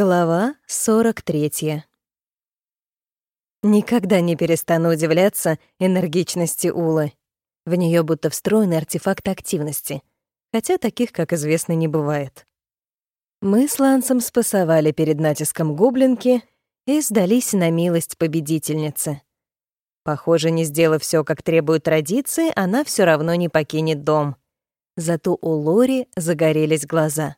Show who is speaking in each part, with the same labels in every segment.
Speaker 1: Глава 43. Никогда не перестану удивляться энергичности Улы. В нее будто встроенный артефакт активности, хотя таких, как известно, не бывает. Мы с Лансом спасовали перед натиском гоблинки и сдались на милость победительницы. Похоже, не сделав все, как требуют традиции, она все равно не покинет дом. Зато у Лори загорелись глаза —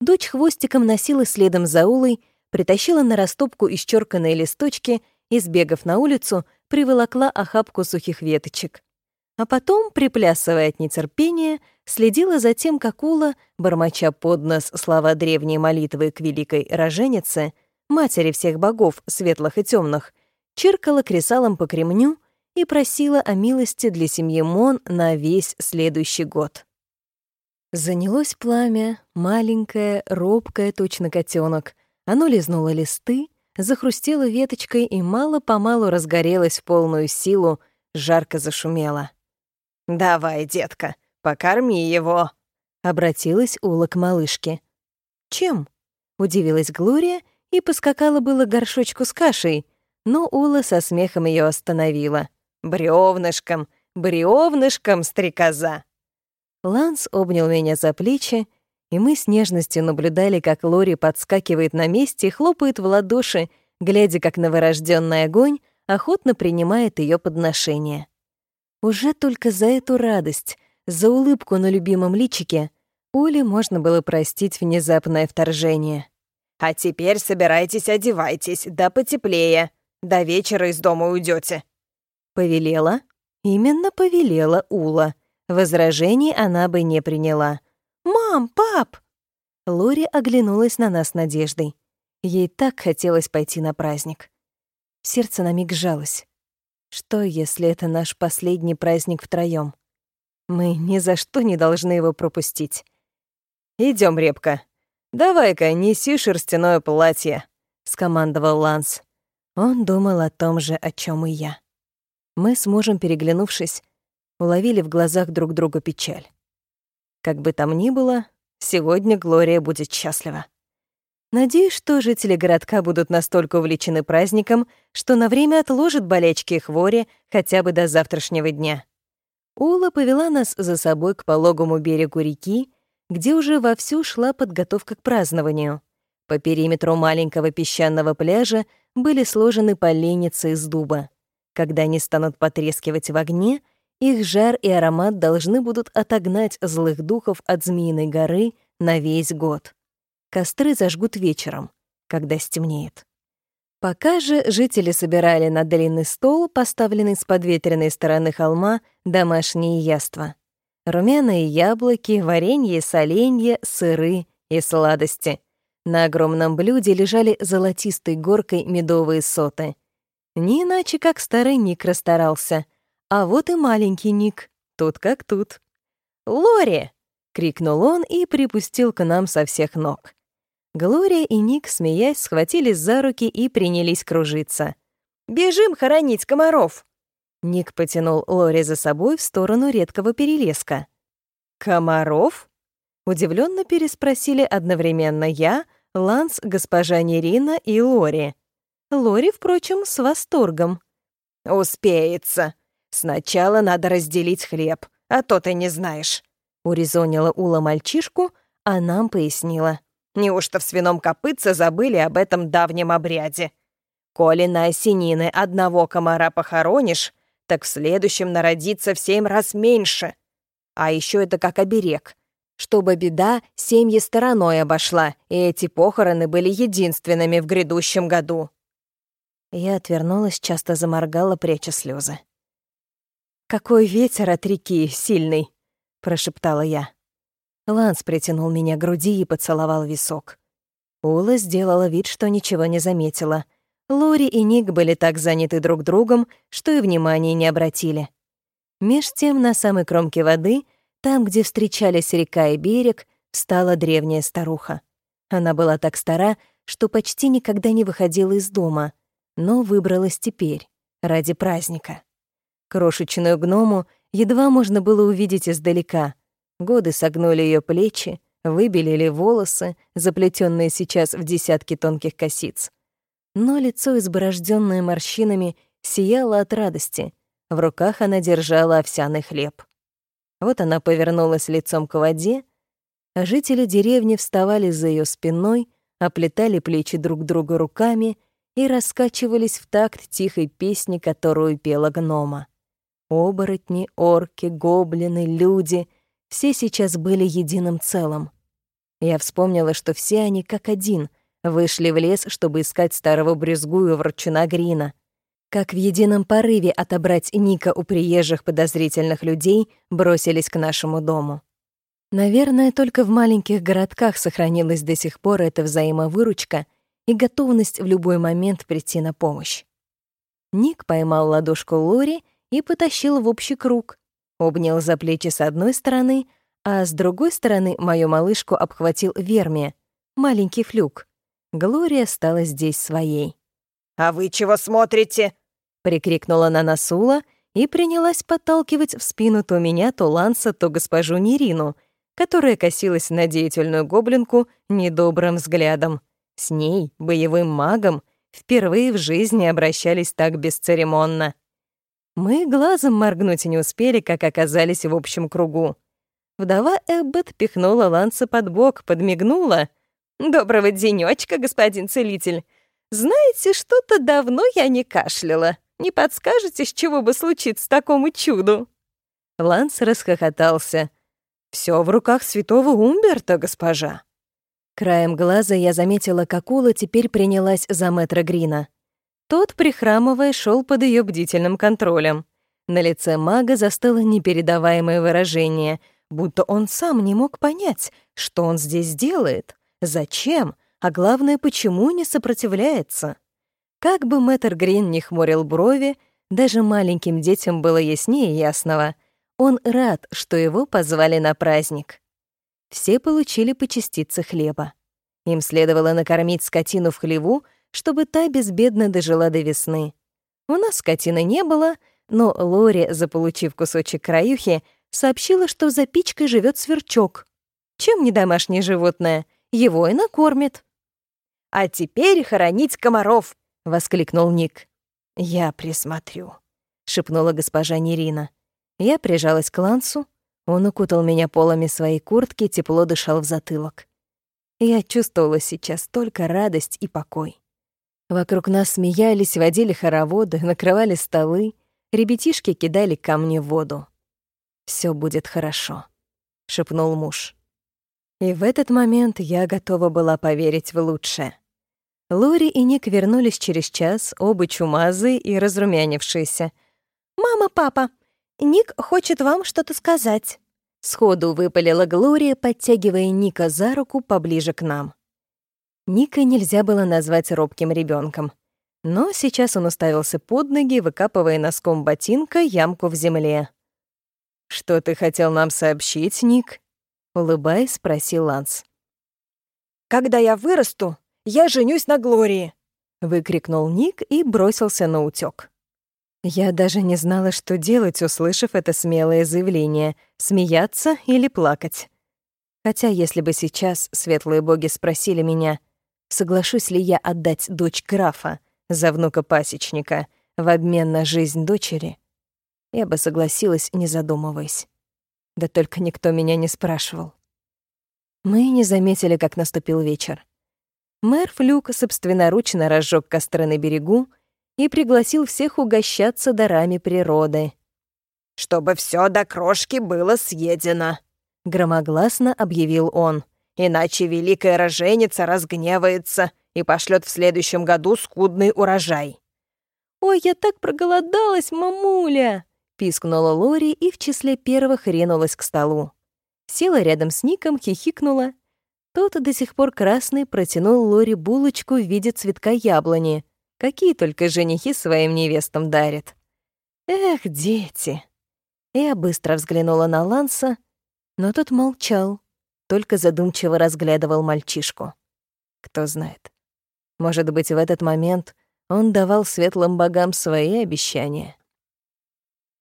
Speaker 1: Дочь хвостиком носила следом за Улой, притащила на растопку исчерканные листочки и, сбегав на улицу, приволокла охапку сухих веточек. А потом, приплясывая от нетерпения, следила за тем, как Ула, бормоча под нос слова древней молитвы к великой роженице, матери всех богов, светлых и темных, чиркала кресалом по кремню и просила о милости для семьи Мон на весь следующий год. Занялось пламя, маленькое, робкое, точно котенок. Оно лизнуло листы, захрустело веточкой и мало-помалу разгорелось в полную силу, жарко зашумело.
Speaker 2: «Давай, детка, покорми его», — обратилась Ула к малышке.
Speaker 1: «Чем?» — удивилась Глория и поскакала было горшочку с кашей, но Ула со смехом ее остановила.
Speaker 2: «Бревнышком, бревнышком, стрекоза!»
Speaker 1: Ланс обнял меня за плечи, и мы с нежностью наблюдали, как Лори подскакивает на месте и хлопает в ладоши, глядя, как новорожденный огонь охотно принимает ее подношение. Уже только за эту радость, за улыбку на любимом личике, Оле можно было простить внезапное вторжение.
Speaker 2: «А теперь собирайтесь, одевайтесь, да потеплее. До вечера из дома уйдете.
Speaker 1: Повелела? Именно повелела Ула. Возражений она бы не приняла. «Мам, пап!» Лори оглянулась на нас надеждой. Ей так хотелось пойти на праздник. Сердце на миг сжалось. Что, если это наш последний праздник втроём? Мы ни за что не должны его пропустить.
Speaker 2: Идем, Репка. Давай-ка, неси шерстяное платье», — скомандовал Ланс.
Speaker 1: Он думал о том же, о чем и я. Мы с мужем, переглянувшись, уловили в глазах друг друга печаль. Как бы там ни было, сегодня Глория будет счастлива. Надеюсь, что жители городка будут настолько увлечены праздником, что на время отложат болячки и хвори хотя бы до завтрашнего дня. Ула повела нас за собой к пологому берегу реки, где уже вовсю шла подготовка к празднованию. По периметру маленького песчаного пляжа были сложены поленницы из дуба. Когда они станут потрескивать в огне, их жар и аромат должны будут отогнать злых духов от Змеиной горы на весь год. Костры зажгут вечером, когда стемнеет. Пока же жители собирали на длинный стол, поставленный с подветренной стороны холма, домашние яства. Румяные яблоки, варенье, соленье, сыры и сладости. На огромном блюде лежали золотистой горкой медовые соты. Не иначе, как старый Ник расстарался. А вот и маленький Ник, тут как тут. «Лори!» — крикнул он и припустил к нам со всех ног. Глория и Ник, смеясь, схватились за руки и принялись кружиться.
Speaker 2: «Бежим хоронить комаров!»
Speaker 1: Ник потянул Лори за собой в сторону редкого перелеска.
Speaker 2: «Комаров?»
Speaker 1: Удивленно переспросили одновременно я, Ланс, госпожа Нерина и Лори. Лори, впрочем, с восторгом.
Speaker 2: «Успеется», «Сначала надо разделить хлеб, а то ты не знаешь», — урезонила Ула мальчишку, а нам пояснила. «Неужто в свином копытце забыли об этом давнем обряде? Коли на осенины одного комара похоронишь, так в следующем народится в семь раз меньше. А еще это как оберег, чтобы беда семьи стороной обошла, и эти похороны были единственными в грядущем году».
Speaker 1: Я отвернулась, часто заморгала, пряча слезы. «Какой ветер от реки сильный!» — прошептала я. Ланс притянул меня к груди и поцеловал висок. Ула сделала вид, что ничего не заметила. Лори и Ник были так заняты друг другом, что и внимания не обратили. Меж тем на самой кромке воды, там, где встречались река и берег, встала древняя старуха. Она была так стара, что почти никогда не выходила из дома, но выбралась теперь, ради праздника. Крошечную гному едва можно было увидеть издалека. Годы согнули ее плечи, выбелили волосы, заплетенные сейчас в десятки тонких косиц. Но лицо, изборожденное морщинами, сияло от радости. В руках она держала овсяный хлеб. Вот она повернулась лицом к воде, а жители деревни вставали за ее спиной, оплетали плечи друг друга руками и раскачивались в такт тихой песни, которую пела гнома. Оборотни, орки, гоблины, люди — все сейчас были единым целым. Я вспомнила, что все они как один вышли в лес, чтобы искать старого брюзгу и ворчуна Грина. Как в едином порыве отобрать Ника у приезжих подозрительных людей бросились к нашему дому. Наверное, только в маленьких городках сохранилась до сих пор эта взаимовыручка и готовность в любой момент прийти на помощь. Ник поймал ладошку Лори и потащил в общий круг, обнял за плечи с одной стороны, а с другой стороны мою малышку обхватил Верми, маленький флюк. Глория стала здесь своей.
Speaker 2: «А вы чего смотрите?»
Speaker 1: — прикрикнула на Насула и принялась подталкивать в спину то меня, то Ланса, то госпожу Нерину, которая косилась на деятельную гоблинку недобрым взглядом. С ней, боевым магом, впервые в жизни обращались так бесцеремонно. Мы глазом моргнуть не успели, как оказались в общем кругу. Вдова Эббот пихнула Ланса под бок, подмигнула. «Доброго денечка, господин целитель. Знаете, что-то давно я не кашляла. Не подскажете, с чего бы случиться такому чуду?» Ланс расхохотался. Все в руках святого Умберта, госпожа». Краем глаза я заметила, как Ула теперь принялась за мэтра Грина. Тот, прихрамывая, шел под ее бдительным контролем. На лице мага застыло непередаваемое выражение, будто он сам не мог понять, что он здесь делает, зачем, а главное, почему не сопротивляется. Как бы мэтр Грин не хмурил брови, даже маленьким детям было яснее ясного. Он рад, что его позвали на праздник. Все получили по частице хлеба. Им следовало накормить скотину в хлеву, чтобы та безбедно дожила до весны. У нас скотины не было, но Лори, заполучив кусочек краюхи, сообщила, что за пичкой живет сверчок. Чем не домашнее животное? Его и накормит. «А теперь хоронить комаров!» — воскликнул Ник. «Я присмотрю», — шепнула госпожа Нерина. Я прижалась к Лансу, он укутал меня полами своей куртки, тепло дышал в затылок. Я чувствовала сейчас только радость и покой. Вокруг нас смеялись, водили хороводы, накрывали столы, ребятишки кидали камни в воду. Все будет хорошо», — шепнул муж. И в этот момент я готова была поверить в лучшее. Лори и Ник вернулись через час, оба чумазые и разрумянившиеся. «Мама, папа, Ник хочет вам что-то сказать». Сходу выпалила Глория, подтягивая Ника за руку поближе к нам. Ника нельзя было назвать робким ребенком. Но сейчас он уставился под ноги, выкапывая носком ботинка ямку в земле. «Что ты хотел нам сообщить, Ник?» — улыбаясь, спросил Ланс.
Speaker 2: «Когда я вырасту, я женюсь на Глории!»
Speaker 1: — выкрикнул Ник и бросился на утёк. Я даже не знала, что делать, услышав это смелое заявление — смеяться или плакать. Хотя если бы сейчас светлые боги спросили меня — соглашусь ли я отдать дочь графа за внука пасечника в обмен на жизнь дочери, я бы согласилась, не задумываясь. Да только никто меня не спрашивал. Мы не заметили, как наступил вечер. Мэр Флюк собственноручно разжег костры на берегу и пригласил всех угощаться дарами природы.
Speaker 2: «Чтобы все до крошки было съедено», —
Speaker 1: громогласно объявил он.
Speaker 2: Иначе великая роженица разгневается и пошлет в следующем году скудный урожай.
Speaker 1: «Ой, я так проголодалась, мамуля!» — пискнула Лори и в числе первых ринулась к столу. Села рядом с Ником, хихикнула. Тот до сих пор красный протянул Лори булочку в виде цветка яблони. Какие только женихи своим невестам дарят. Эх, дети! Я быстро взглянула на Ланса, но тот молчал, только задумчиво разглядывал мальчишку. Кто знает. Может быть, в этот момент он давал светлым богам свои обещания.